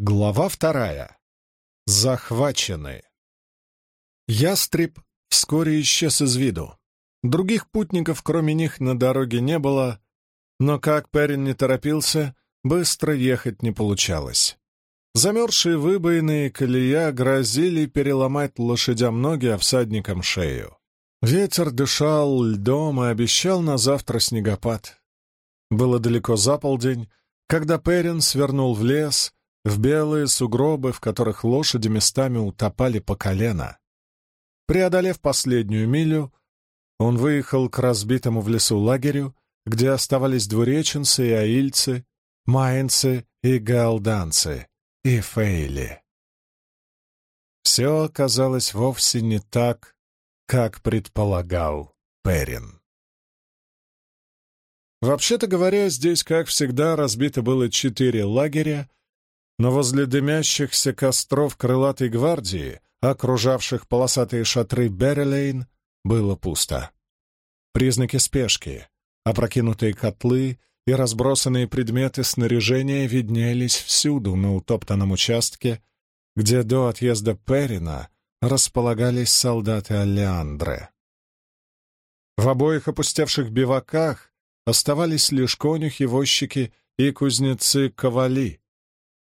Глава вторая. Захвачены. Ястреб вскоре исчез из виду. Других путников, кроме них, на дороге не было, но как Перин не торопился, быстро ехать не получалось. Замерзшие выбоины и колея грозили переломать лошадям ноги, а всадникам шею. Ветер дышал льдом и обещал на завтра снегопад. Было далеко за полдень, когда Перин свернул в лес, в белые сугробы, в которых лошади местами утопали по колено. Преодолев последнюю милю, он выехал к разбитому в лесу лагерю, где оставались двуреченцы и аильцы, майнцы и галданцы, и фейли. Все оказалось вовсе не так, как предполагал Перин. Вообще-то говоря, здесь, как всегда, разбито было четыре лагеря, но возле дымящихся костров крылатой гвардии, окружавших полосатые шатры Беррилейн, было пусто. Признаки спешки, опрокинутые котлы и разбросанные предметы снаряжения виднелись всюду на утоптанном участке, где до отъезда Перина располагались солдаты Алеандре. В обоих опустевших биваках оставались лишь конюхи, возчики и кузнецы-ковали,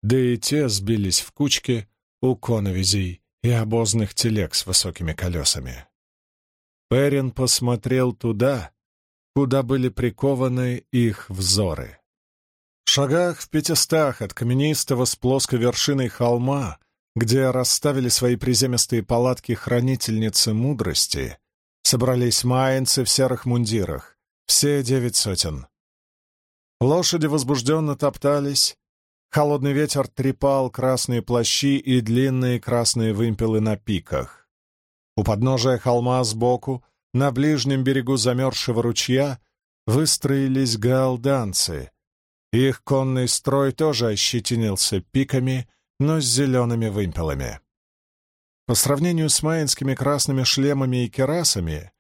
да и те сбились в кучки у коновизей и обозных телег с высокими колесами. Перин посмотрел туда, куда были прикованы их взоры. В шагах в пятистах от каменистого с плоской вершиной холма, где расставили свои приземистые палатки хранительницы мудрости, собрались майнцы в серых мундирах, все девять сотен. Лошади возбужденно топтались, холодный ветер трепал красные плащи и длинные красные вымпелы на пиках. У подножия холма сбоку, на ближнем берегу замерзшего ручья, выстроились гаалданцы. Их конный строй тоже ощетинился пиками, но с зелеными вымпелами. По сравнению с майнскими красными шлемами и керасами,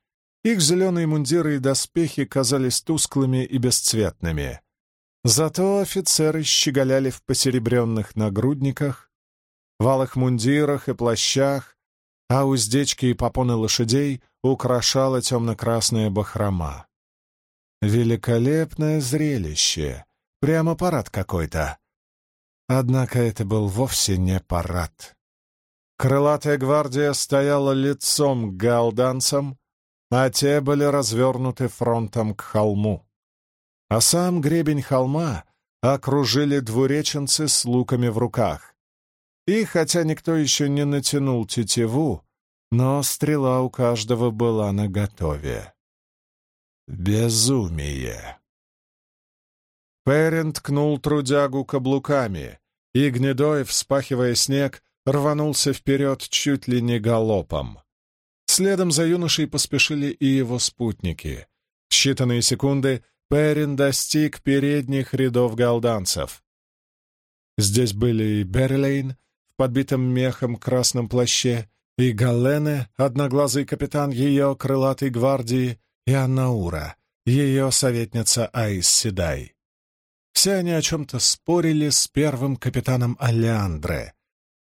их зеленые мундиры и доспехи казались тусклыми и бесцветными. Зато офицеры щеголяли в посеребренных нагрудниках, валых мундирах и плащах, а уздечки и попоны лошадей украшала темно-красная бахрома. Великолепное зрелище, прямо парад какой-то. Однако это был вовсе не парад. Крылатая гвардия стояла лицом к галданцам, а те были развернуты фронтом к холму. А сам гребень холма окружили двуреченцы с луками в руках, и хотя никто еще не натянул тетиву, но стрела у каждого была наготове. Безумие! Перин ткнул трудягу каблуками, и гнедой, вспахивая снег, рванулся вперед чуть ли не галопом. Следом за юношей поспешили и его спутники. В считанные секунды Перин достиг передних рядов галданцев. Здесь были и Берлейн, подбитом мехом красном плаще, и Галлене, одноглазый капитан ее крылатой гвардии, и Аннаура, ее советница Аис Седай. Все они о чем-то спорили с первым капитаном Алеандре,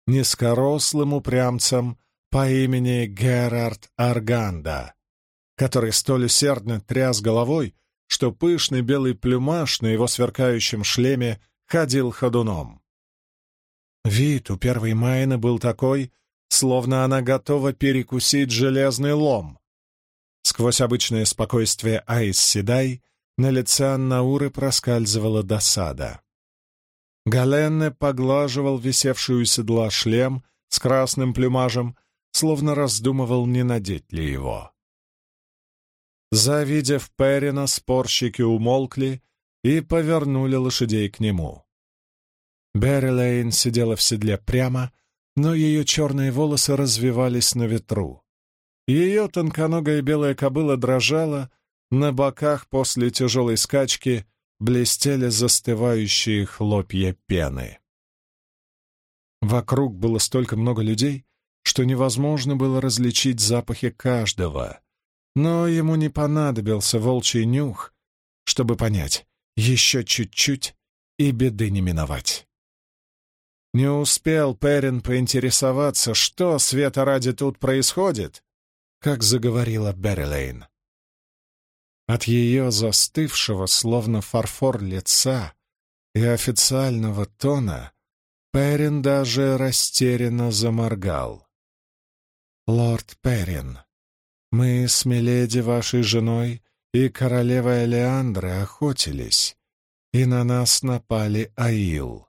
низкорослым упрямцем по имени Герард Арганда, который столь усердно тряс головой, что пышный белый плюмаж на его сверкающем шлеме ходил ходуном. Вид у первой Майны был такой, словно она готова перекусить железный лом. Сквозь обычное спокойствие Айс Седай на лице Аннауры проскальзывала досада. Галенне поглаживал висевшую седла шлем с красным плюмажем, словно раздумывал, не надеть ли его. Завидев Перина, спорщики умолкли и повернули лошадей к нему. Берри Лейн сидела в седле прямо, но ее черные волосы развивались на ветру. Ее тонконогая белая кобыла дрожала, на боках после тяжелой скачки блестели застывающие хлопья пены. Вокруг было столько много людей, что невозможно было различить запахи каждого, но ему не понадобился волчий нюх, чтобы понять, еще чуть-чуть и беды не миновать. Не успел Перин поинтересоваться, что света ради тут происходит, как заговорила Беррилейн. От ее застывшего, словно фарфор лица и официального тона Перин даже растерянно заморгал. «Лорд Перин, мы с Миледи, вашей женой, и королевой Леандры охотились, и на нас напали Аил.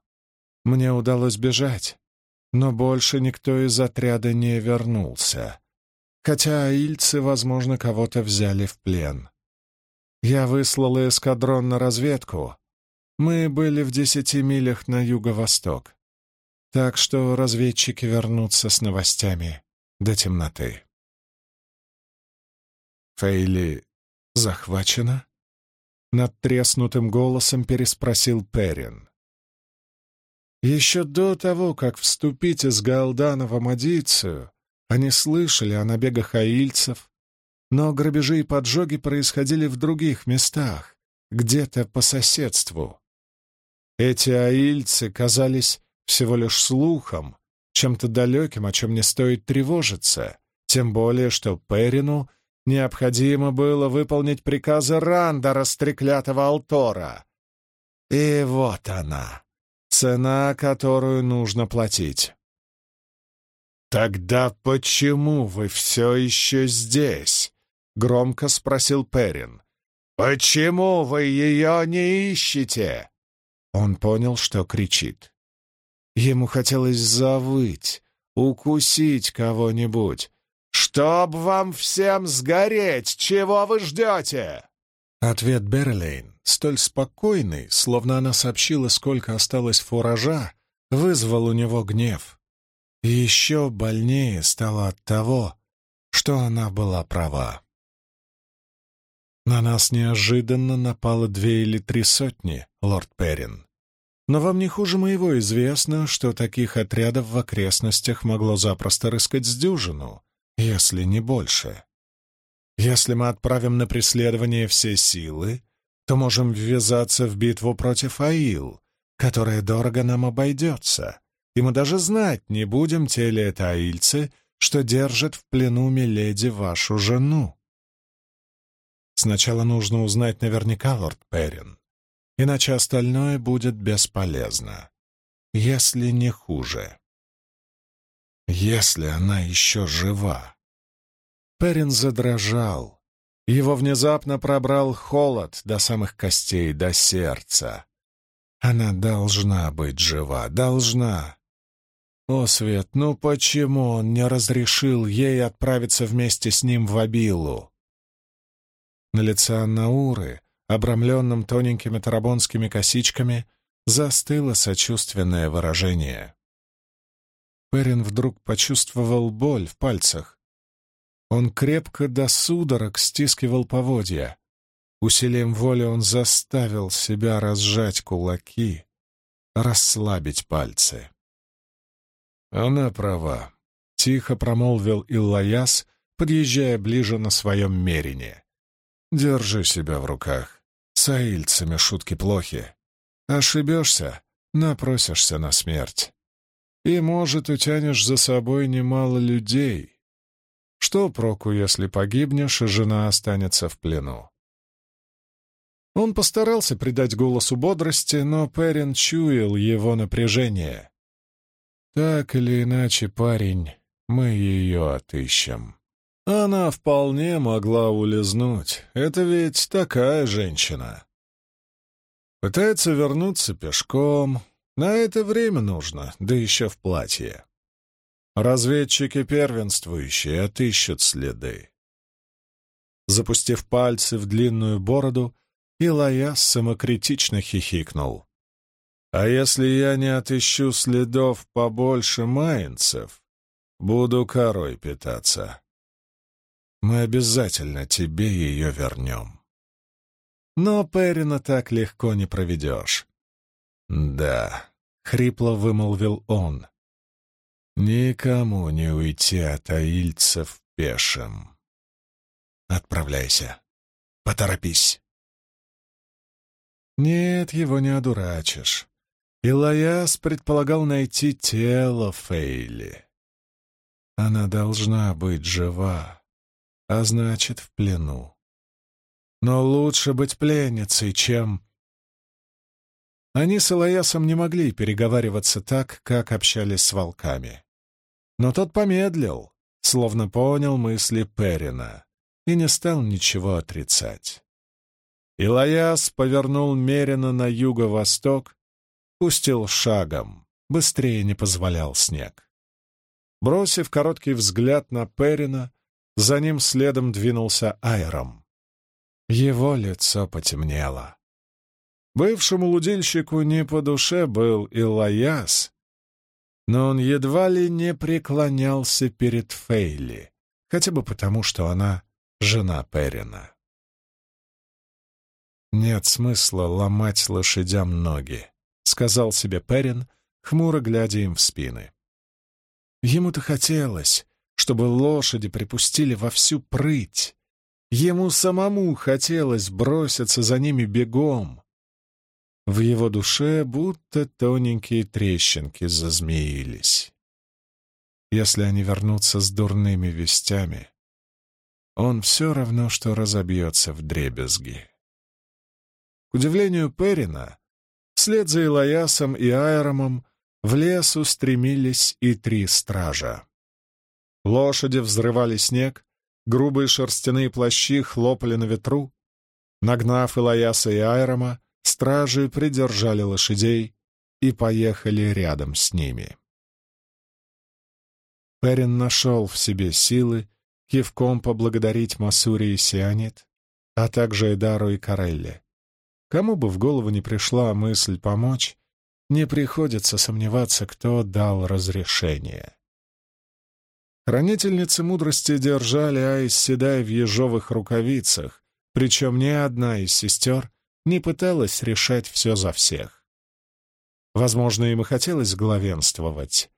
Мне удалось бежать, но больше никто из отряда не вернулся, хотя аильцы, возможно, кого-то взяли в плен. Я выслал эскадрон на разведку. Мы были в десяти милях на юго-восток, так что разведчики вернутся с новостями до темноты. Фейли захвачена? Над треснутым голосом переспросил Перин. Еще до того, как вступить из Галдана в Амадицию, они слышали о набегах аильцев, но грабежи и поджоги происходили в других местах, где-то по соседству. Эти аильцы казались всего лишь слухом, чем-то далеким, о чем не стоит тревожиться, тем более, что Перину необходимо было выполнить приказы Ранда, растреклятого Алтора. И вот она, цена, которую нужно платить. «Тогда почему вы все еще здесь?» — громко спросил Перин. «Почему вы ее не ищете?» Он понял, что кричит. Ему хотелось завыть, укусить кого-нибудь. «Чтоб вам всем сгореть! Чего вы ждете?» Ответ Берлейн столь спокойный, словно она сообщила, сколько осталось фуража, вызвал у него гнев. И еще больнее стало от того, что она была права. На нас неожиданно напало две или три сотни, лорд Перрин. Но вам не хуже моего известно, что таких отрядов в окрестностях могло запросто рыскать с дюжину, если не больше. Если мы отправим на преследование все силы, то можем ввязаться в битву против Аил, которая дорого нам обойдется, и мы даже знать не будем, те ли это аильцы, что держат в плену Миледи вашу жену. Сначала нужно узнать наверняка, лорд Перрин, иначе остальное будет бесполезно, если не хуже. Если она еще жива. Перрин задрожал, его внезапно пробрал холод до самых костей, до сердца. Она должна быть жива, должна. О, Свет, ну почему он не разрешил ей отправиться вместе с ним в Абилу? На лице Аннауры, обрамленном тоненькими тарабонскими косичками, застыло сочувственное выражение. Перин вдруг почувствовал боль в пальцах, он крепко до судорог стискивал поводья. Усилием воли он заставил себя разжать кулаки, расслабить пальцы. «Она права», — тихо промолвил Иллаяс, подъезжая ближе на своем мерине. «Держи себя в руках. С аильцами шутки плохи. Ошибешься — напросишься на смерть. И, может, утянешь за собой немало людей». Что проку, если погибнешь, и жена останется в плену? Он постарался придать голосу бодрости, но Перин чуял его напряжение. Так или иначе, парень, мы ее отыщем. Она вполне могла улизнуть. Это ведь такая женщина. Пытается вернуться пешком. На это время нужно, да еще в платье. Разведчики первенствующие отыщут следы. Запустив пальцы в длинную бороду, Илаяс самокритично хихикнул. «А если я не отыщу следов побольше майнцев, буду корой питаться. Мы обязательно тебе ее вернем». Но Перина так легко не проведешь. «Да», — хрипло вымолвил он, Никому не уйти от аильцев пешим. Отправляйся. Поторопись. Нет, его не одурачишь. Илаяс предполагал найти тело Фейли. Она должна быть жива, а значит, в плену. Но лучше быть пленницей, чем... Они с Илаясом не могли переговариваться так, как общались с волками. Но тот помедлил, словно понял мысли Перина, и не стал ничего отрицать. Илаяс повернул меренно на юго-восток, пустил шагом, быстрее не позволял снег. Бросив короткий взгляд на Перина, за ним следом двинулся Айром. Его лицо потемнело. Бывшему лудильщику не по душе был Илаяс, но он едва ли не преклонялся перед Фейли, хотя бы потому, что она жена Перина. «Нет смысла ломать лошадям ноги», — сказал себе Перин, хмуро глядя им в спины. Ему-то хотелось, чтобы лошади припустили во всю прыть. Ему самому хотелось броситься за ними бегом. В его душе будто тоненькие трещинки зазмеились. Если они вернутся с дурными вестями, он все равно, что разобьется в дребезги. К удивлению Перина, вслед за Илаясом и Айромом в лес устремились и три стража. Лошади взрывали снег, грубые шерстяные плащи хлопали на ветру. Нагнав Илаяса и Айрома, стражи придержали лошадей и поехали рядом с ними. Перин нашел в себе силы кивком поблагодарить Масури и Сианит, а также Эдару и Карелли. Кому бы в голову не пришла мысль помочь, не приходится сомневаться, кто дал разрешение. Хранительницы мудрости держали Айс Седай в ежовых рукавицах, причем ни одна из сестер не пыталась решать все за всех. Возможно, им и хотелось главенствовать,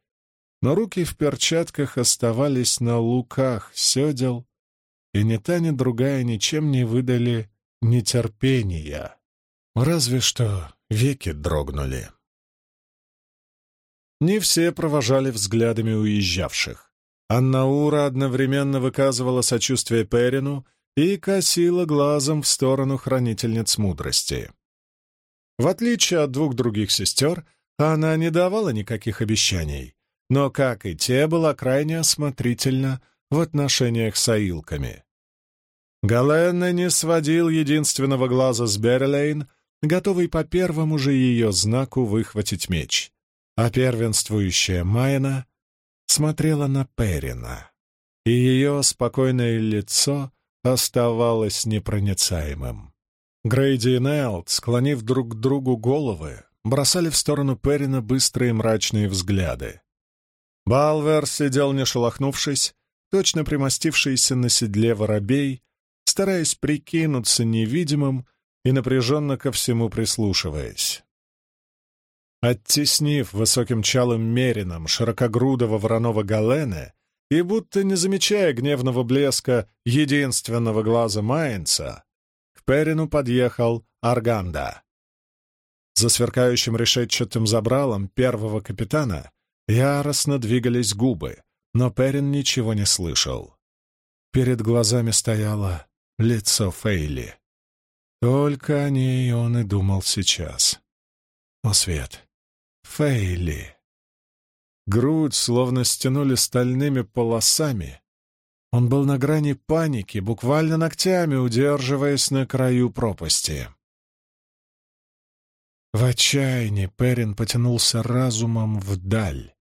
но руки в перчатках оставались на луках седел, и ни та, ни другая ничем не выдали нетерпения. Разве что веки дрогнули. Не все провожали взглядами уезжавших. Аннаура одновременно выказывала сочувствие Перину и косила глазом в сторону хранительниц мудрости. В отличие от двух других сестер, она не давала никаких обещаний, но, как и те, была крайне осмотрительна в отношениях с аилками. Галенна не сводил единственного глаза с Берлейн, готовый по первому же ее знаку выхватить меч, а первенствующая Майна смотрела на Перина, и ее спокойное лицо оставалось непроницаемым. Грейди и Нелт, склонив друг к другу головы, бросали в сторону Перина быстрые мрачные взгляды. Балвер сидел не шелохнувшись, точно примостившийся на седле воробей, стараясь прикинуться невидимым и напряженно ко всему прислушиваясь. Оттеснив высоким чалым мерином широкогрудого вороного Галена и будто не замечая гневного блеска единственного глаза Майнца, к Перину подъехал Арганда. За сверкающим решетчатым забралом первого капитана яростно двигались губы, но Перин ничего не слышал. Перед глазами стояло лицо Фейли. Только о ней он и думал сейчас. О, Свет! Фейли! Грудь словно стянули стальными полосами. Он был на грани паники, буквально ногтями удерживаясь на краю пропасти. В отчаянии Перин потянулся разумом вдаль,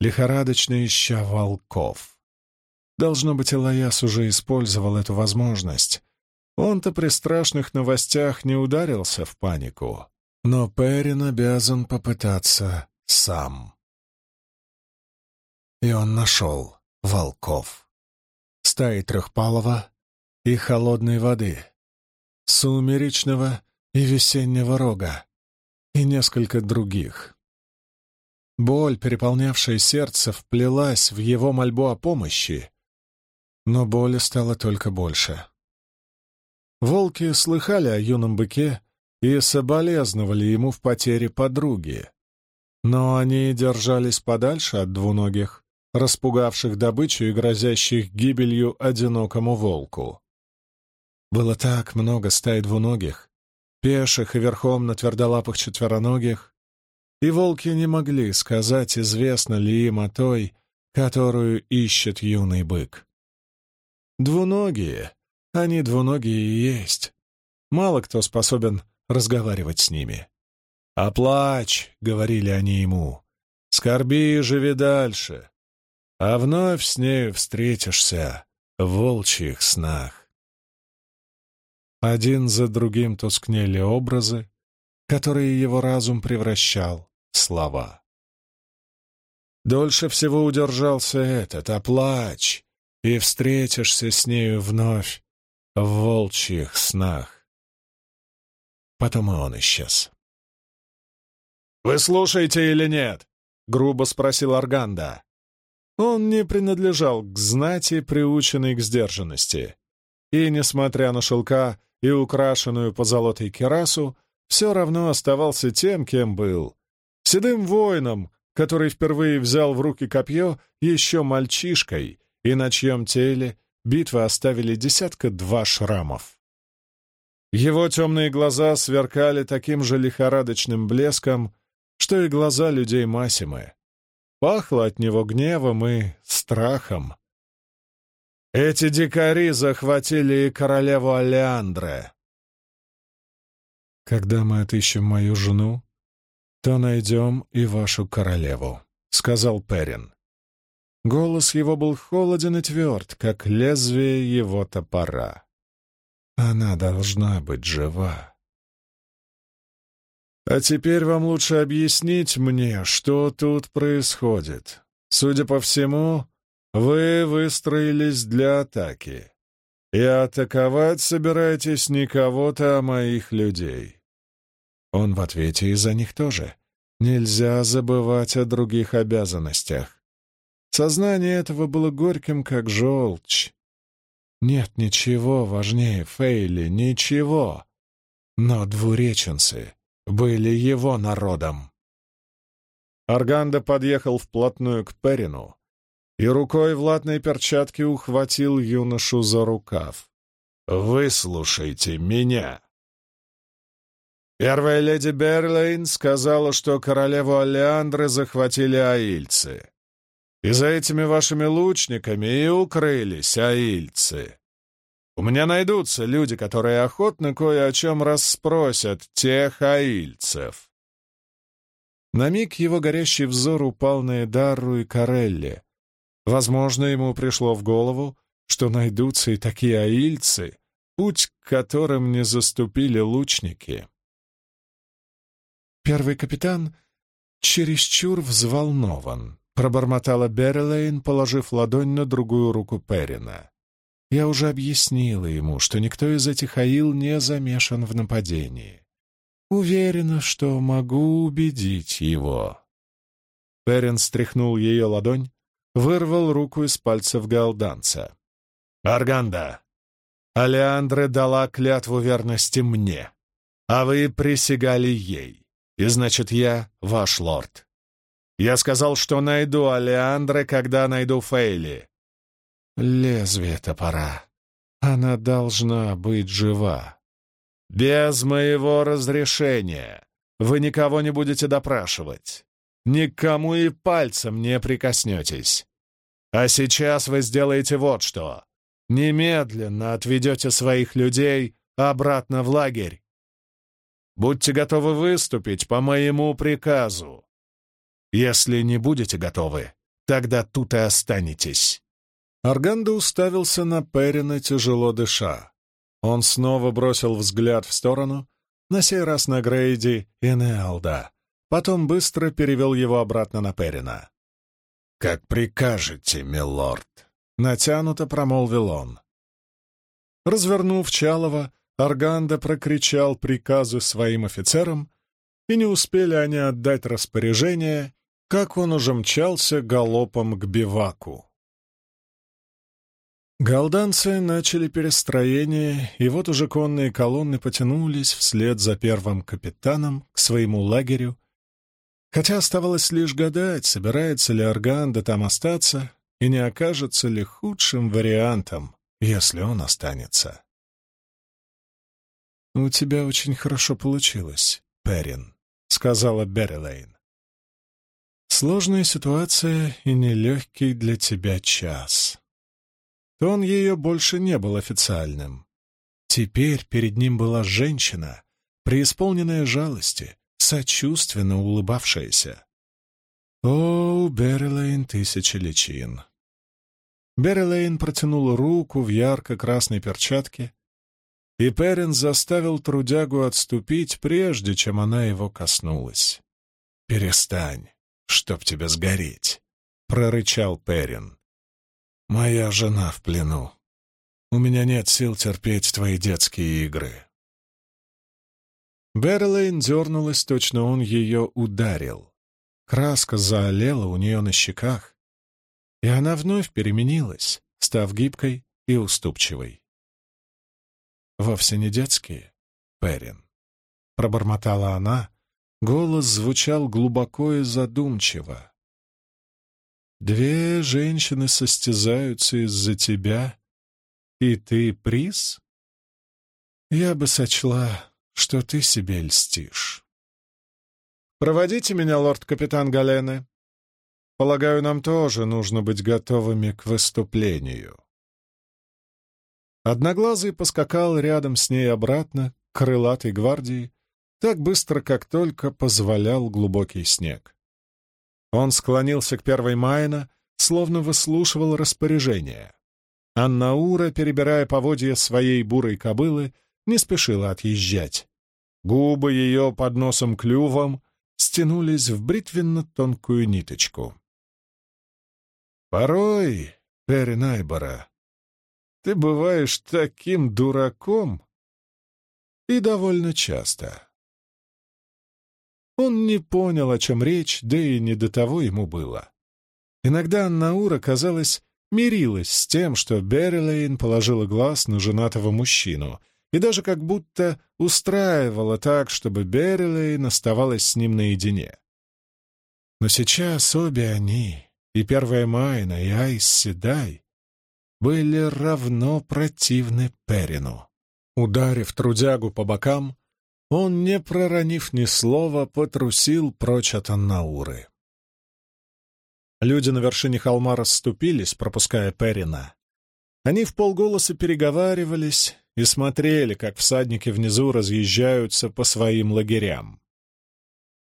лихорадочно ища волков. Должно быть, Илаяс уже использовал эту возможность, он-то при страшных новостях не ударился в панику, но Перин обязан попытаться сам. И он нашел волков. Стаи трехпалого и холодной воды, сумеречного и весеннего рога, и несколько других. Боль, переполнявшая сердце, вплелась в его мольбу о помощи, но боли стало только больше. Волки слыхали о юном быке и соболезновали ему в потере подруги, Но они держались подальше от двуногих, распугавших добычу и грозящих гибелью одинокому волку. Было так много стай двуногих, пеших и верхом на твердолапых четвероногих, и волки не могли сказать, известно ли им о той, которую ищет юный бык. Двуногие, они двуногие и есть. Мало кто способен разговаривать с ними. «Оплачь», — говорили они ему, — «скорби и живи дальше, а вновь с нею встретишься в волчьих снах». Один за другим тускнели образы, которые его разум превращал в слова. Дольше всего удержался этот, оплачь, и встретишься с нею вновь в волчьих снах. Потом и он исчез. «Вы слушаете или нет?» — грубо спросил Арганда. Он не принадлежал к знати, приученной к сдержанности. И, несмотря на шелка и украшенную позолотой керасу, все равно оставался тем, кем был. Седым воином, который впервые взял в руки копье еще мальчишкой, и на чьем теле битвы оставили десятка-два шрамов. Его темные глаза сверкали таким же лихорадочным блеском, что и глаза людей Масимы. Пахло от него гневом и страхом. Эти дикари захватили и королеву Алеандре. «Когда мы отыщем мою жену, то найдем и вашу королеву», — сказал Перин. Голос его был холоден и тверд, как лезвие его топора. «Она должна быть жива». А теперь вам лучше объяснить мне, что тут происходит. Судя по всему, вы выстроились для атаки. И атаковать собираетесь не кого-то, а моих людей. Он в ответе и за них тоже. Нельзя забывать о других обязанностях. Сознание этого было горьким, как желчь. Нет ничего важнее Фейли, ничего. Но двуреченцы были его народом. Арганда подъехал вплотную к Перину и рукой в латной перчатке ухватил юношу за рукав. «Выслушайте меня!» Первая леди Берлейн сказала, что королеву Алеандры захватили аильцы. И за этими вашими лучниками и укрылись аильцы. У меня найдутся люди, которые охотно кое о чем расспросят тех аильцев. На миг его горящий взор упал на Эдарру и Карелли. Возможно, ему пришло в голову, что найдутся и такие аильцы, путь к которым не заступили лучники. Первый капитан чересчур взволнован, пробормотала Беррилейн, положив ладонь на другую руку Перина. Я уже объяснила ему, что никто из этих аил не замешан в нападении. Уверена, что могу убедить его. Перин стряхнул ее ладонь, вырвал руку из пальцев галданца. «Арганда, Алеандре дала клятву верности мне, а вы присягали ей, и значит, я ваш лорд. Я сказал, что найду Алеандре, когда найду Фейли, Лезвие топора. Она должна быть жива. Без моего разрешения вы никого не будете допрашивать. Никому и пальцем не прикоснетесь. А сейчас вы сделаете вот что. Немедленно отведете своих людей обратно в лагерь. Будьте готовы выступить по моему приказу. Если не будете готовы, тогда тут и останетесь. Арганда уставился на Перина, тяжело дыша. Он снова бросил взгляд в сторону, на сей раз на Грейди и Неалда. Потом быстро перевел его обратно на Перина. «Как прикажете, милорд!» — натянуто промолвил он. Развернув Чалова, Арганда прокричал приказы своим офицерам, и не успели они отдать распоряжение, как он уже мчался галопом к биваку. Галданцы начали перестроение, и вот уже конные колонны потянулись вслед за первым капитаном к своему лагерю, Хотя оставалось лишь гадать, собирается ли Арганда там остаться и не окажется ли худшим вариантом, если он останется. «У тебя очень хорошо получилось, Перин», — сказала Беррилейн. «Сложная ситуация и нелегкий для тебя час». Тон ее больше не был официальным. Теперь перед ним была женщина, преисполненная жалости, сочувственно улыбавшаяся. «О, Беррилейн тысячи личин!» Беррилейн протянула руку в ярко-красной перчатке, и Перин заставил трудягу отступить, прежде чем она его коснулась. «Перестань, чтоб тебе сгореть», — прорычал Перин. «Моя жена в плену. У меня нет сил терпеть твои детские игры». Берлейн дернулась, точно он ее ударил. Краска заолела у нее на щеках, и она вновь переменилась, став гибкой и уступчивой вовсе не детские, Перин. Пробормотала она, голос звучал глубоко и задумчиво. Две женщины состязаются из-за тебя, и ты приз? Я бы сочла, что ты себе льстишь. «Проводите меня, лорд-капитан Галены. Полагаю, нам тоже нужно быть готовыми к выступлению». Одноглазый поскакал рядом с ней обратно, к крылатой гвардии, так быстро, как только позволял глубокий снег. Он склонился к первой Майна, словно выслушивал распоряжение. Аннаура, перебирая поводья своей бурой кобылы, не спешила отъезжать. Губы ее под носом клювом стянулись в бритвенно-тонкую ниточку. Порой, Перинайбора, ты бываешь таким дураком. И довольно часто. Он не понял, о чем речь, да и не до того ему было. Иногда Наура, казалось, мирилась с тем, что Беррилейн положила глаз на женатого мужчину, и даже как будто устраивала так, чтобы Беррилейн оставалась с ним наедине. Но сейчас обе они, и первая Майна, и Айс Седай, были равно противны Перину. Ударив трудягу по бокам, он, не проронив ни слова, потрусил прочь от Аннауры. Люди на вершине холма расступились, пропуская Перина. Они в полголоса переговаривались и смотрели, как всадники внизу разъезжаются по своим лагерям.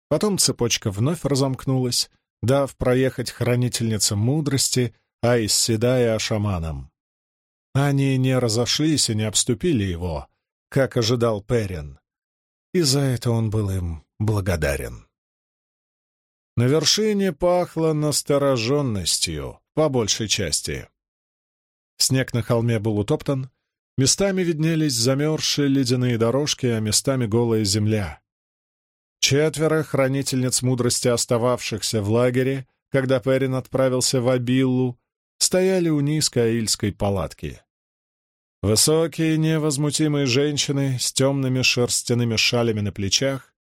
Потом цепочка вновь разомкнулась, дав проехать хранительницам мудрости — Айс седая шаманом. Они не разошлись и не обступили его, как ожидал Перин, и за это он был им благодарен. На вершине пахло настороженностью, по большей части. Снег на холме был утоптан, местами виднелись замерзшие ледяные дорожки, а местами голая земля. Четверо хранительниц мудрости, остававшихся в лагере, когда Перин отправился в Абиллу, стояли у низкой аильской палатки. Высокие, невозмутимые женщины с темными шерстяными шалями на плечах,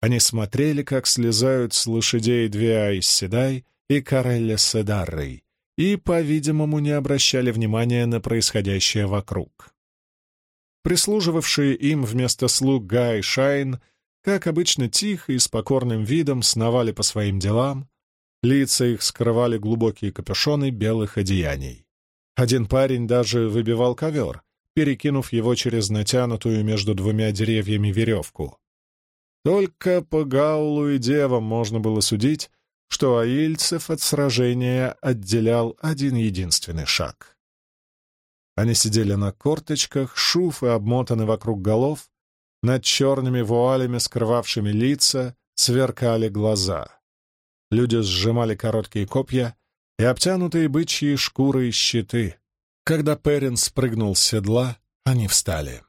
они смотрели, как слезают с лошадей две Айсседай и Карелля Седаррой, и, по-видимому, не обращали внимания на происходящее вокруг. Прислуживавшие им вместо слуг Гай Шайн, как обычно, тихо и с покорным видом сновали по своим делам, Лица их скрывали глубокие капюшоны белых одеяний. Один парень даже выбивал ковер, перекинув его через натянутую между двумя деревьями веревку. Только по Гаулу и Девам можно было судить, что аильцев от сражения отделял один единственный шаг. Они сидели на корточках, шуфы обмотаны вокруг голов, над черными вуалями, скрывавшими лица, сверкали глаза. Люди сжимали короткие копья и обтянутые бычьи шкуры и щиты. Когда Перин спрыгнул с седла, они встали.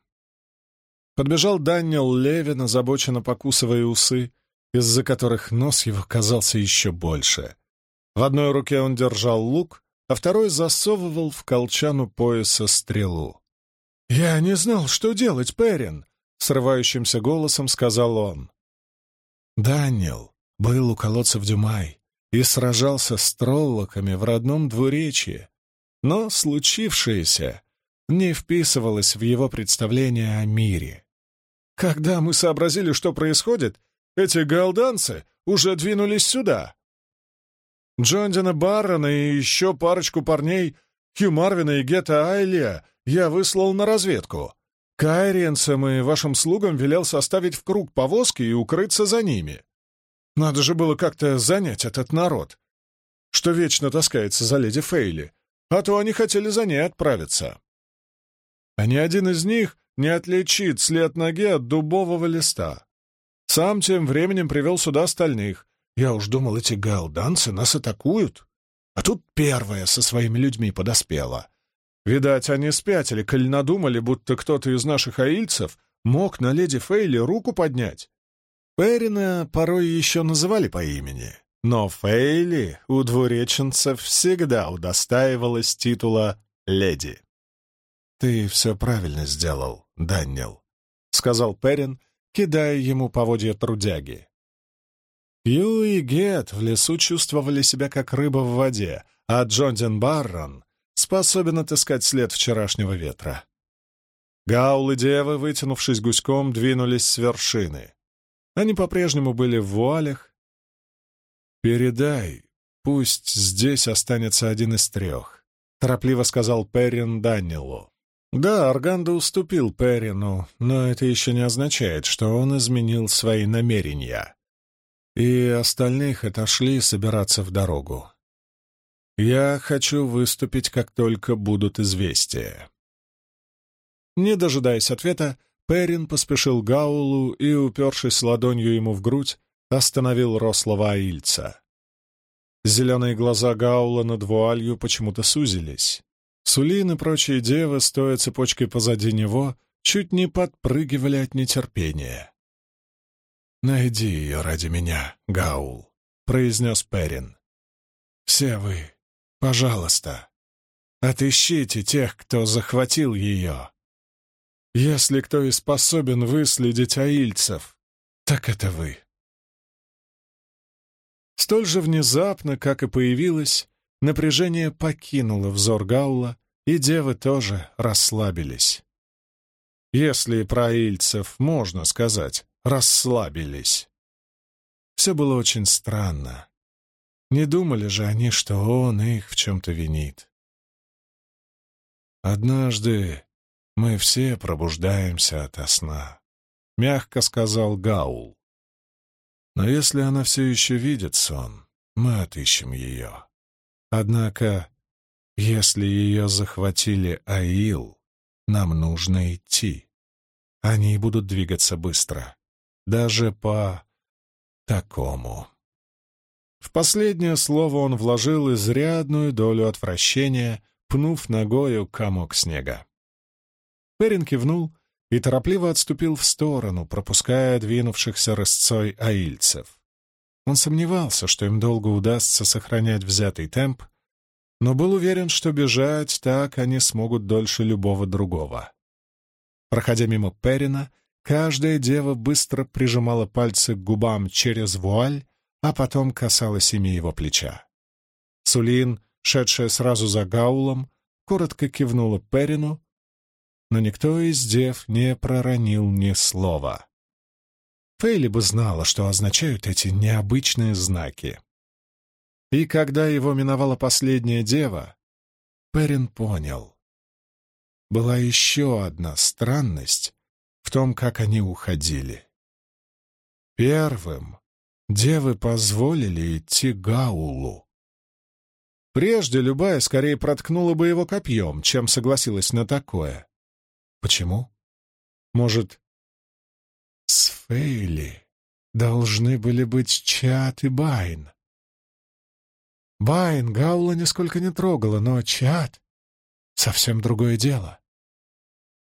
Подбежал Даниэл Левин, озабоченно покусывая усы, из-за которых нос его казался еще больше. В одной руке он держал лук, а второй засовывал в колчану пояса стрелу. «Я не знал, что делать, Перин!» — срывающимся голосом сказал он. «Даниэл, был у колодцев Дюмай и сражался с троллоками в родном двуречье, но случившееся не вписывалось в его представление о мире. Когда мы сообразили, что происходит, эти галданцы уже двинулись сюда. Джондина Баррона и еще парочку парней, Хью Марвина и Гетта Айлия, я выслал на разведку. Кайриенцам и вашим слугам велел составить в круг повозки и укрыться за ними. Надо же было как-то занять этот народ, что вечно таскается за леди Фейли, а то они хотели за ней отправиться. А ни один из них не отличит след ноги от дубового листа. Сам тем временем привел сюда остальных. Я уж думал, эти галданцы нас атакуют. А тут первая со своими людьми подоспела. Видать, они спятили, коль надумали, будто кто-то из наших аильцев мог на леди Фейли руку поднять. Перина порой еще называли по имени, но Фейли у двуреченцев всегда удостаивалась титула «леди». «Ты все правильно сделал, Даннил», — сказал Перин, кидая ему поводья трудяги. Ю и Гет в лесу чувствовали себя как рыба в воде, а Джондин Баррон способен отыскать след вчерашнего ветра. Гаул и девы, вытянувшись гуськом, двинулись с вершины. Они по-прежнему были в вуалях. «Передай, пусть здесь останется один из трех», — торопливо сказал Перрин Данилу. Да, Арганда уступил Перину, но это еще не означает, что он изменил свои намерения. И остальных отошли собираться в дорогу. Я хочу выступить, как только будут известия. Не дожидаясь ответа, Перин поспешил Гаулу и, упершись ладонью ему в грудь, остановил рослого аильца. Зеленые глаза Гаула над вуалью почему-то сузились. Сулин и прочие девы, стоя цепочкой позади него, чуть не подпрыгивали от нетерпения. «Найди ее ради меня, Гаул», — произнес Перин. «Все вы Пожалуйста, отыщите тех, кто захватил ее. Если кто и способен выследить аильцев, так это вы. Столь же внезапно, как и появилось, напряжение покинуло взор Гаула, и девы тоже расслабились. Если про аильцев можно сказать, расслабились. Все было очень странно. Не думали же они, что он их в чем-то винит. «Однажды мы все пробуждаемся ото сна», — мягко сказал Гаул. «Но если она все еще видит сон, мы отыщем ее. Однако, если ее захватили Аил, нам нужно идти. Они будут двигаться быстро, даже по такому». В последнее слово он вложил изрядную долю отвращения, пнув ногою комок снега. Перин кивнул и торопливо отступил в сторону, пропуская двинувшихся рысцой аильцев. Он сомневался, что им долго удастся сохранять взятый темп, но был уверен, что бежать так они смогут дольше любого другого. Проходя мимо Перина, каждая дева быстро прижимала пальцы к губам через вуаль а потом касалась ими его плеча. Сулин, шедшая сразу за Гаулом, коротко кивнула Перину, но никто из дев не проронил ни слова. Фейли бы знала, что означают эти необычные знаки. И когда его миновала последняя дева, Перин понял. Была еще одна странность в том, как они уходили. Первым Девы позволили идти Гаулу. Прежде любая скорее проткнула бы его копьем, чем согласилась на такое. Почему? Может, с Фейли должны были быть Чат и Байн? Байн Гаула нисколько не трогала, но Чат — совсем другое дело.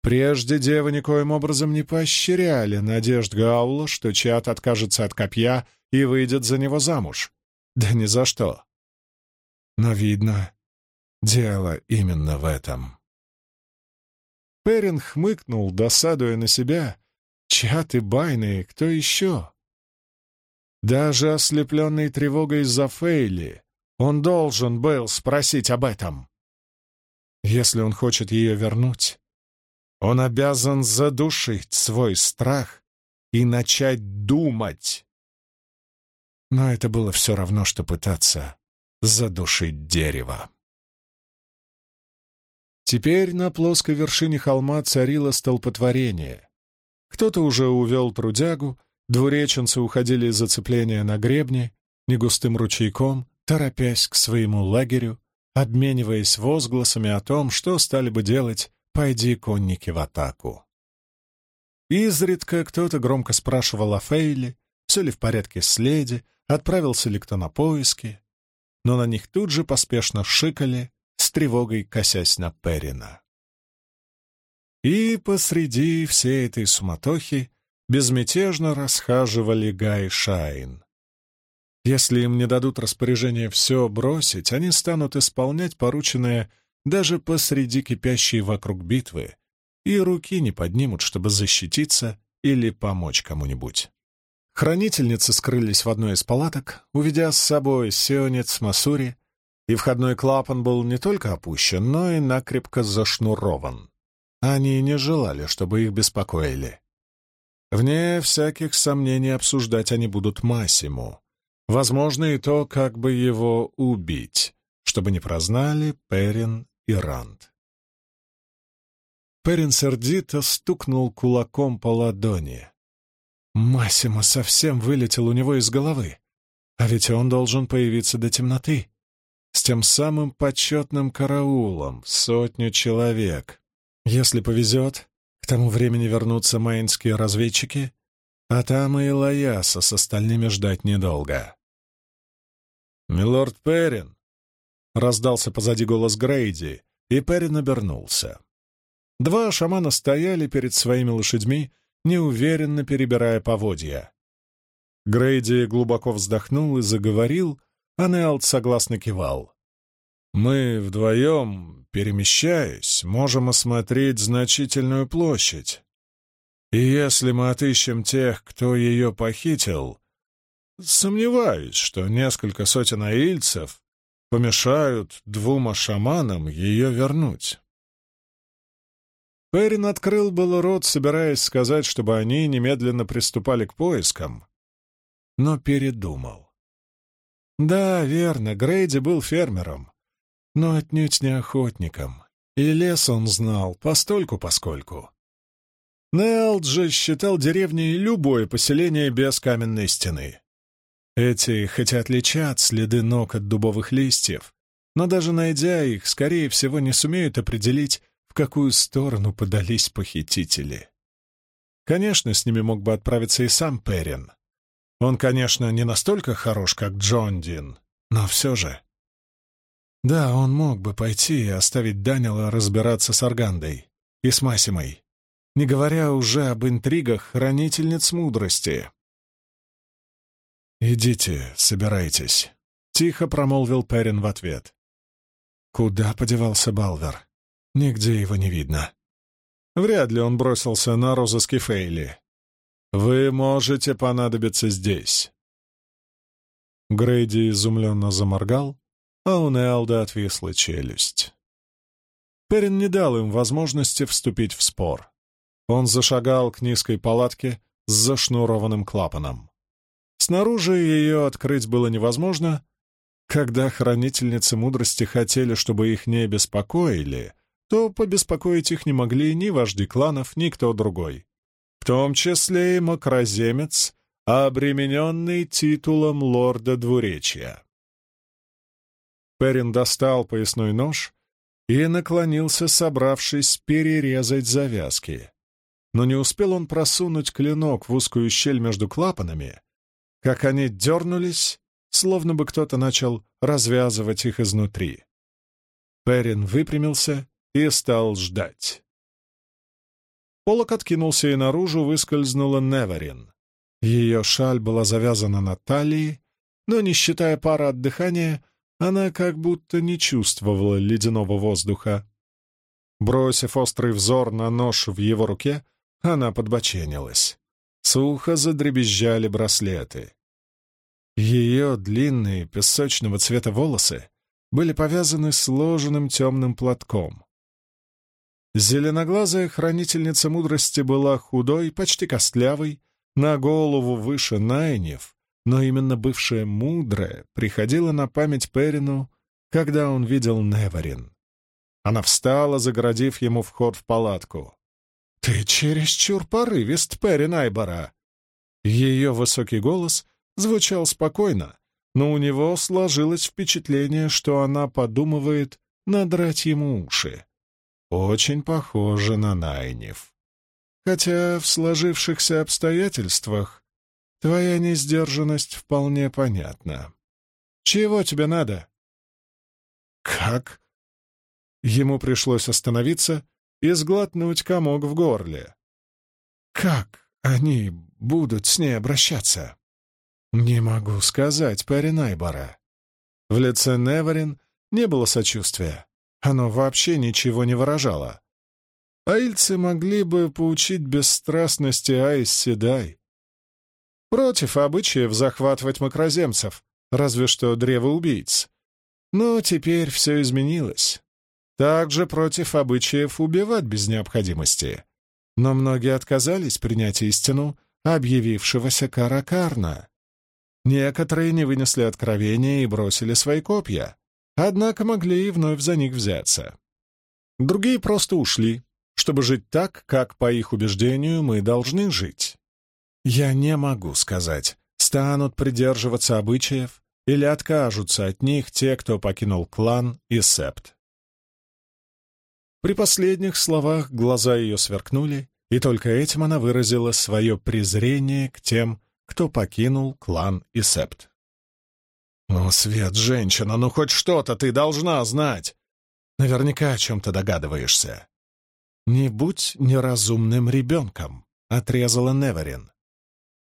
Прежде девы никоим образом не поощряли надежд Гаула, что Чат откажется от копья и выйдет за него замуж. Да ни за что. Но, видно, дело именно в этом. Перин хмыкнул, досадуя на себя. Чат и Байны, кто еще? Даже ослепленный тревогой за Фейли, он должен был спросить об этом. Если он хочет ее вернуть, он обязан задушить свой страх и начать думать. Но это было все равно, что пытаться задушить дерево. Теперь на плоской вершине холма царило столпотворение. Кто-то уже увел трудягу, двуреченцы уходили из зацепления на гребне, негустым ручейком, торопясь к своему лагерю, обмениваясь возгласами о том, что стали бы делать, пойди конники в атаку. Изредка кто-то громко спрашивал о Фейле, все ли в порядке с леди, отправился ли кто на поиски, но на них тут же поспешно шикали, тревогой косясь на Перина. И посреди всей этой суматохи безмятежно расхаживали Гай Шайн. Если им не дадут распоряжение все бросить, они станут исполнять порученное даже посреди кипящей вокруг битвы, и руки не поднимут, чтобы защититься или помочь кому-нибудь. Хранительницы скрылись в одной из палаток, уведя с собой сионец Масури и входной клапан был не только опущен, но и накрепко зашнурован. Они не желали, чтобы их беспокоили. Вне всяких сомнений обсуждать они будут Масиму. Возможно, и то, как бы его убить, чтобы не прознали Перин и Ранд. Перин сердито стукнул кулаком по ладони. Массимо совсем вылетел у него из головы, а ведь он должен появиться до темноты с тем самым почетным караулом в сотню человек. Если повезет, к тому времени вернутся майнские разведчики, а там и Лаяса с остальными ждать недолго. «Милорд Перрин!» — раздался позади голос Грейди, и Перрин обернулся. Два шамана стояли перед своими лошадьми, неуверенно перебирая поводья. Грейди глубоко вздохнул и заговорил, а Неалт согласно кивал. «Мы вдвоем, перемещаясь, можем осмотреть значительную площадь. И если мы отыщем тех, кто ее похитил, сомневаюсь, что несколько сотен аильцев помешают двум шаманам ее вернуть». Перин открыл был рот, собираясь сказать, чтобы они немедленно приступали к поискам, но передумал. Да, верно, Грейди был фермером, но отнюдь не охотником, и лес он знал постольку-поскольку. Нелд же считал деревней любое поселение без каменной стены. Эти, хотя отличат следы ног от дубовых листьев, но даже найдя их, скорее всего, не сумеют определить, в какую сторону подались похитители. Конечно, с ними мог бы отправиться и сам Перин, он, конечно, не настолько хорош, как Джон Дин, но все же. Да, он мог бы пойти и оставить Данила разбираться с Аргандой и с Масимой, не говоря уже об интригах хранительниц мудрости. «Идите, собирайтесь», — тихо промолвил Перин в ответ. Куда подевался Балвер? Нигде его не видно. Вряд ли он бросился на розыски Фейли. Вы можете понадобиться здесь. Грейди изумленно заморгал, а у Неалда отвисла челюсть. Перин не дал им возможности вступить в спор. Он зашагал к низкой палатке с зашнурованным клапаном. Снаружи ее открыть было невозможно. Когда хранительницы мудрости хотели, чтобы их не беспокоили, то побеспокоить их не могли ни вожди кланов, ни кто другой в том числе и макроземец, обремененный титулом лорда двуречья. Перин достал поясной нож и наклонился, собравшись перерезать завязки. Но не успел он просунуть клинок в узкую щель между клапанами, как они дернулись, словно бы кто-то начал развязывать их изнутри. Перин выпрямился и стал ждать. Полок откинулся, и наружу выскользнула Неверин. Ее шаль была завязана на талии, но, не считая пара от дыхания, она как будто не чувствовала ледяного воздуха. Бросив острый взор на нож в его руке, она подбоченилась. Сухо задребезжали браслеты. Ее длинные песочного цвета волосы были повязаны сложенным темным платком. Зеленоглазая хранительница мудрости была худой, почти костлявой, на голову выше Найнев, но именно бывшая мудрая приходила на память Перину, когда он видел Неверин. Она встала, загородив ему вход в палатку. «Ты чересчур порывист, Перин Айбора!» Ее высокий голос звучал спокойно, но у него сложилось впечатление, что она подумывает надрать ему уши. Очень похоже на Найнев. Хотя в сложившихся обстоятельствах твоя несдержанность вполне понятна. Чего тебе надо? Как? Ему пришлось остановиться и сглотнуть комок в горле. Как они будут с ней обращаться? Не могу сказать, парень Айбора. В лице Неверин не было сочувствия. Оно вообще ничего не выражало. Аильцы могли бы поучить бесстрастности Айс Седай. Против обычаев захватывать макроземцев, разве что древоубийц. Но теперь все изменилось. Также против обычаев убивать без необходимости. Но многие отказались принять истину объявившегося Каракарна. Некоторые не вынесли откровения и бросили свои копья, однако могли и вновь за них взяться. Другие просто ушли, чтобы жить так, как, по их убеждению, мы должны жить. Я не могу сказать, станут придерживаться обычаев или откажутся от них те, кто покинул клан и септ. При последних словах глаза ее сверкнули, и только этим она выразила свое презрение к тем, кто покинул клан и септ. «Ну, Свет, женщина, ну хоть что-то ты должна знать! Наверняка о чем-то догадываешься. «Не будь неразумным ребенком», — отрезала Неверин.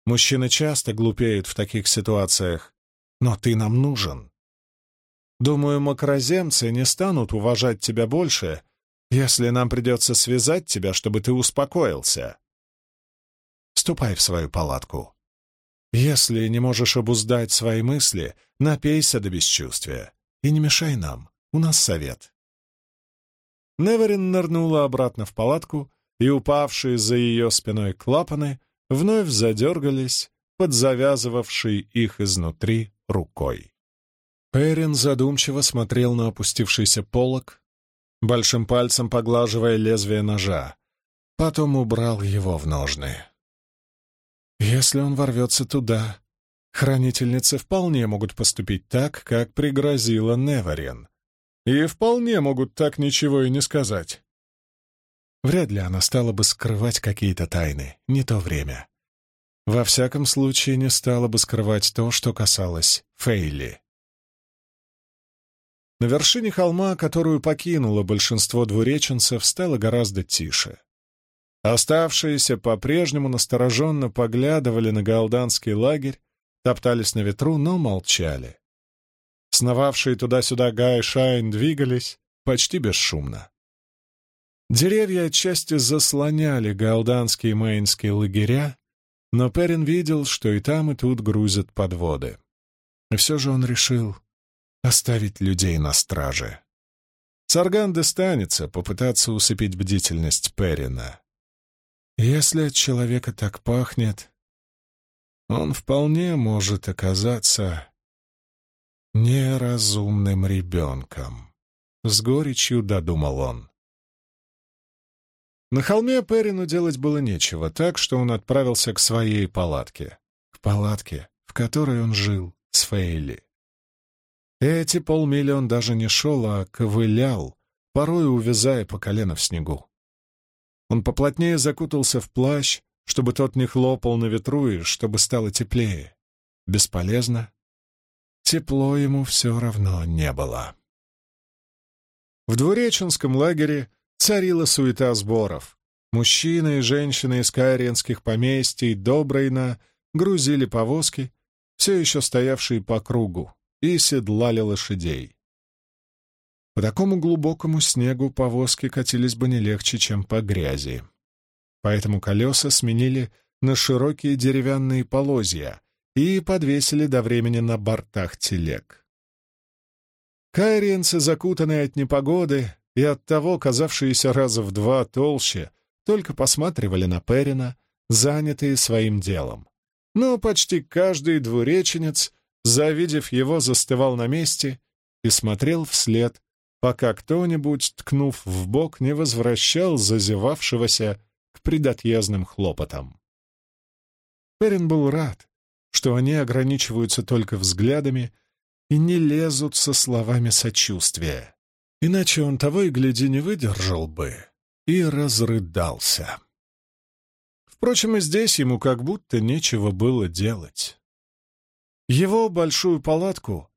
«Мужчины часто глупеют в таких ситуациях, но ты нам нужен. Думаю, макроземцы не станут уважать тебя больше, если нам придется связать тебя, чтобы ты успокоился. Ступай в свою палатку. Если не можешь обуздать свои мысли, напейся до бесчувствия и не мешай нам, у нас совет. Неверин нырнула обратно в палатку, и упавшие за ее спиной клапаны вновь задергались под завязывавшей их изнутри рукой. Перин задумчиво смотрел на опустившийся полог, большим пальцем поглаживая лезвие ножа, потом убрал его в ножны. Если он ворвется туда, хранительницы вполне могут поступить так, как пригрозила Неверин, и вполне могут так ничего и не сказать. Вряд ли она стала бы скрывать какие-то тайны, не то время. Во всяком случае, не стала бы скрывать то, что касалось Фейли. На вершине холма, которую покинуло большинство двуреченцев, стало гораздо тише. Оставшиеся по-прежнему настороженно поглядывали на галданский лагерь, топтались на ветру, но молчали. Сновавшие туда-сюда Гай и Шайн двигались почти бесшумно. Деревья отчасти заслоняли галданские и мейнские лагеря, но Перин видел, что и там, и тут грузят подводы. И все же он решил оставить людей на страже. Сарган достанется попытаться усыпить бдительность Перина. Если от человека так пахнет, он вполне может оказаться неразумным ребенком. С горечью додумал он. На холме Перину делать было нечего, так что он отправился к своей палатке. К палатке, в которой он жил с Фейли. Эти полмили он даже не шел, а ковылял, порой увязая по колено в снегу. Он поплотнее закутался в плащ, чтобы тот не хлопал на ветру и чтобы стало теплее. Бесполезно, Тепло ему все равно не было. В двуреченском лагере царила суета сборов. Мужчины и женщины из кайренских поместий Добрейна грузили повозки, все еще стоявшие по кругу, и седлали лошадей. По такому глубокому снегу повозки катились бы не легче, чем по грязи. Поэтому колеса сменили на широкие деревянные полозья, и подвесили до времени на бортах телег. Кайриенцы, закутанные от непогоды и от того казавшиеся раза в два толще, только посматривали на Перина, занятые своим делом. Но почти каждый двуреченец, завидев его, застывал на месте и смотрел вслед, пока кто-нибудь, ткнув в бок, не возвращал зазевавшегося к предотъездным хлопотам. Перин был рад, что они ограничиваются только взглядами и не лезут со словами сочувствия. Иначе он того и гляди не выдержал бы и разрыдался. Впрочем, и здесь ему как будто нечего было делать. Его большую палатку,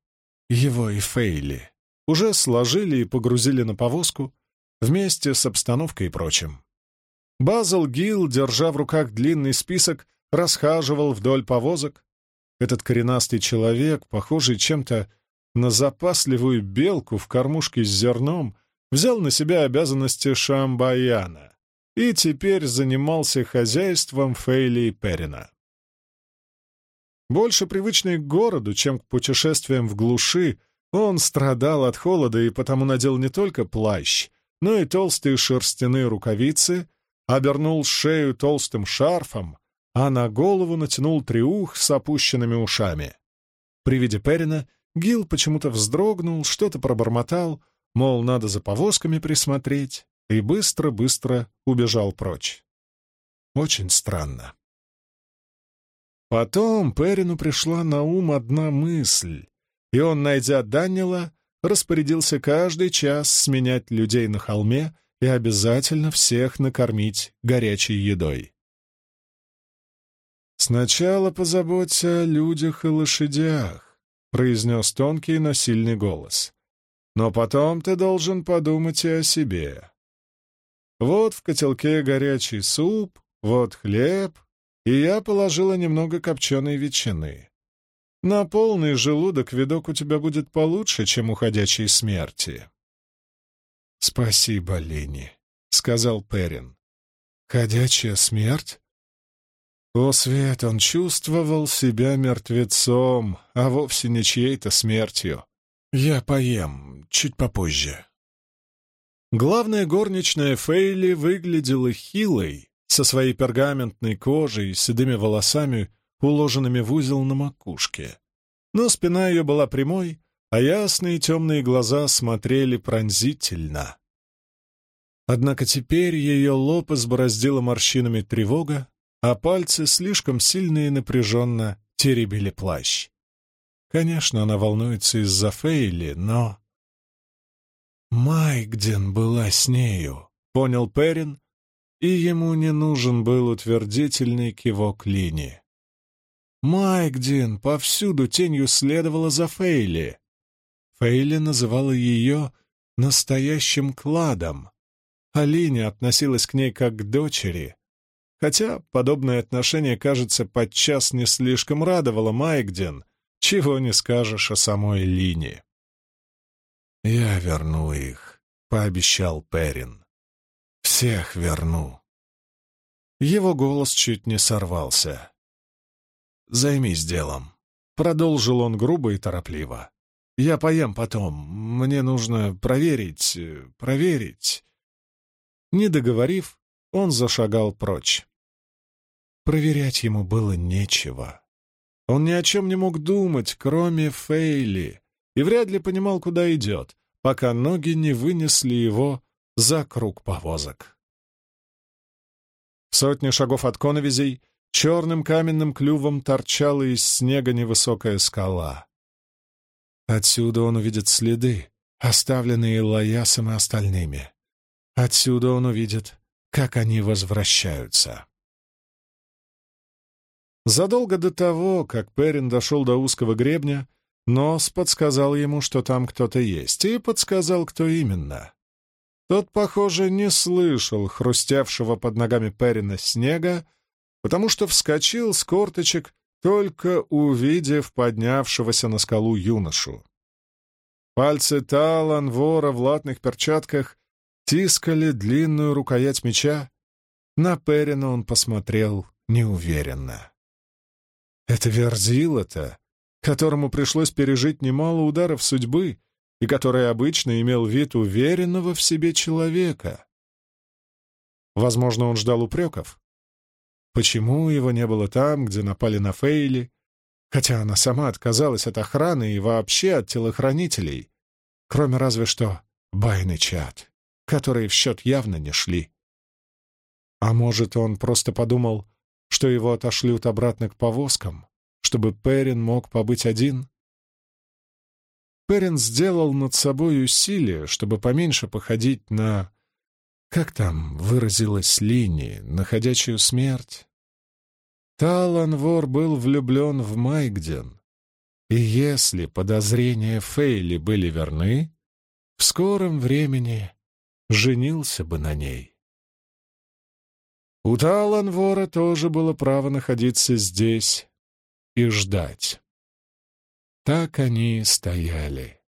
его и Фейли, уже сложили и погрузили на повозку вместе с обстановкой и прочим. Базл Гилл, держа в руках длинный список, расхаживал вдоль повозок. Этот коренастый человек, похожий чем-то на запасливую белку в кормушке с зерном, взял на себя обязанности Шамбаяна и теперь занимался хозяйством Фейли и Перина. Больше привычный к городу, чем к путешествиям в глуши, он страдал от холода и потому надел не только плащ, но и толстые шерстяные рукавицы, обернул шею толстым шарфом, а на голову натянул триух с опущенными ушами. При виде Перина Гил почему-то вздрогнул, что-то пробормотал, мол, надо за повозками присмотреть, и быстро-быстро убежал прочь. Очень странно. Потом Перину пришла на ум одна мысль, и он, найдя Данила, распорядился каждый час сменять людей на холме и обязательно всех накормить горячей едой. «Сначала позаботься о людях и лошадях», — произнес тонкий, но сильный голос. «Но потом ты должен подумать и о себе. Вот в котелке горячий суп, вот хлеб, и я положила немного копченой ветчины. На полный желудок видок у тебя будет получше, чем у ходячей смерти». «Спасибо, Лени», — сказал Перин. «Ходячая смерть?» О, Свет, он чувствовал себя мертвецом, а вовсе не чьей-то смертью. Я поем чуть попозже. Главная горничная Фейли выглядела хилой, со своей пергаментной кожей и седыми волосами, уложенными в узел на макушке. Но спина ее была прямой, а ясные темные глаза смотрели пронзительно. Однако теперь ее лоб избороздила морщинами тревога, а пальцы слишком сильно и напряженно теребили плащ. Конечно, она волнуется из-за Фейли, но... Майгден была с нею, понял Перин, и ему не нужен был утвердительный кивок Лини. Майгдин повсюду тенью следовала за Фейли. Фейли называла ее настоящим кладом, а Лини относилась к ней как к дочери — Хотя подобное отношение, кажется, подчас не слишком радовало Майкден, чего не скажешь о самой Лине. «Я верну их», — пообещал Перин. «Всех верну». Его голос чуть не сорвался. «Займись делом», — продолжил он грубо и торопливо. «Я поем потом. Мне нужно проверить, проверить». Не договорив, он зашагал прочь. Проверять ему было нечего. Он ни о чем не мог думать, кроме Фейли, и вряд ли понимал, куда идет, пока ноги не вынесли его за круг повозок. Сотни шагов от коновизей черным каменным клювом торчала из снега невысокая скала. Отсюда он увидит следы, оставленные Лаясом и остальными. Отсюда он увидит, как они возвращаются. Задолго до того, как Перин дошел до узкого гребня, Нос подсказал ему, что там кто-то есть, и подсказал, кто именно. Тот, похоже, не слышал хрустевшего под ногами Перина снега, потому что вскочил с корточек, только увидев поднявшегося на скалу юношу. Пальцы Талан, вора в латных перчатках, тискали длинную рукоять меча. На Перина он посмотрел неуверенно. Это Верзила-то, которому пришлось пережить немало ударов судьбы и который обычно имел вид уверенного в себе человека. Возможно, он ждал упреков. Почему его не было там, где напали на Фейли, хотя она сама отказалась от охраны и вообще от телохранителей, кроме разве что Байны чат, которые в счет явно не шли. А может, он просто подумал, что его отошлют обратно к повозкам, чтобы Перин мог побыть один? Перин сделал над собой усилие, чтобы поменьше походить на... Как там выразилась Лини, на ходячую смерть? Таланвор был влюблен в Майгден, и если подозрения Фейли были верны, в скором времени женился бы на ней. У Таланвора тоже было право находиться здесь и ждать. Так они стояли,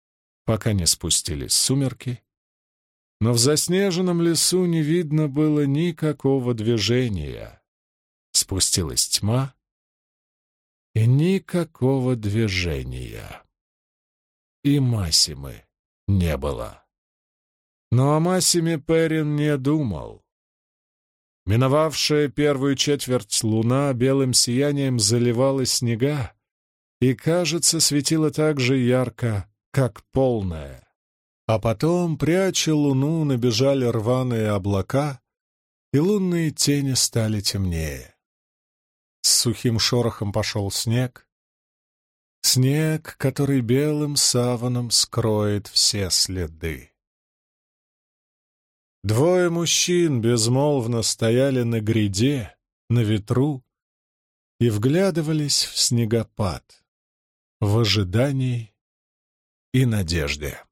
пока не спустились сумерки, но в заснеженном лесу не видно было никакого движения. Спустилась тьма, и никакого движения. И Масимы не было. Но о Масиме Перин не думал. Миновавшая первую четверть луна белым сиянием заливала снега, и, кажется, светило так же ярко, как полная. А потом, пряча луну, набежали рваные облака, и лунные тени стали темнее. С сухим шорохом пошел снег. Снег, который белым саваном скроет все следы. Двое мужчин безмолвно стояли на гряде, на ветру, и вглядывались в снегопад в ожидании и надежде.